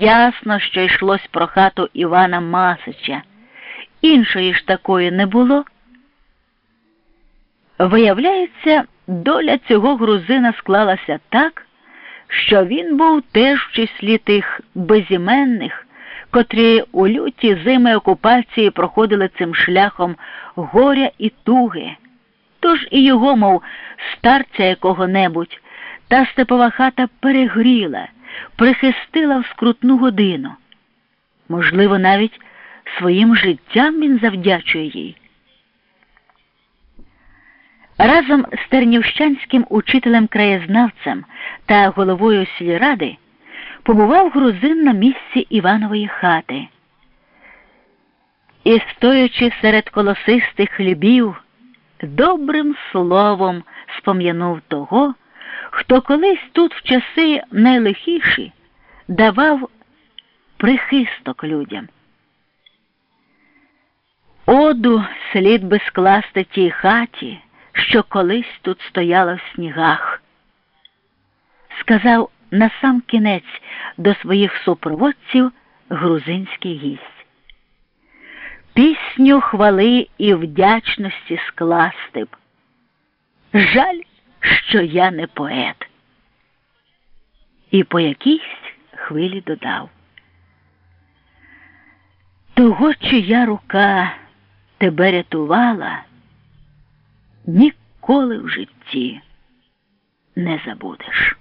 Ясно, що йшлось про хату Івана Масича. Іншої ж такої не було. Виявляється, доля цього грузина склалася так, що він був теж в числі тих безіменних, котрі у люті зими окупації проходили цим шляхом горя і туги. Тож і його, мов старця якого-небудь, та степова хата перегріла, прихистила в скрутну годину. Можливо, навіть своїм життям він завдячує їй. Разом з тернівщанським учителем-краєзнавцем та головою сільради побував грузин на місці Іванової хати. І, стоячи серед колосистих хлібів, добрим словом спом'янув того, хто колись тут в часи найлихіші давав прихисток людям. Оду слід би скласти тій хаті, що колись тут стояла в снігах. Сказав на сам кінець до своїх супроводців грузинський гість. Пісню хвали і вдячності скласти б. Жаль, що я не поет. І по якійсь хвилі додав. Того, чия рука тебе рятувала, ніколи в житті не забудеш.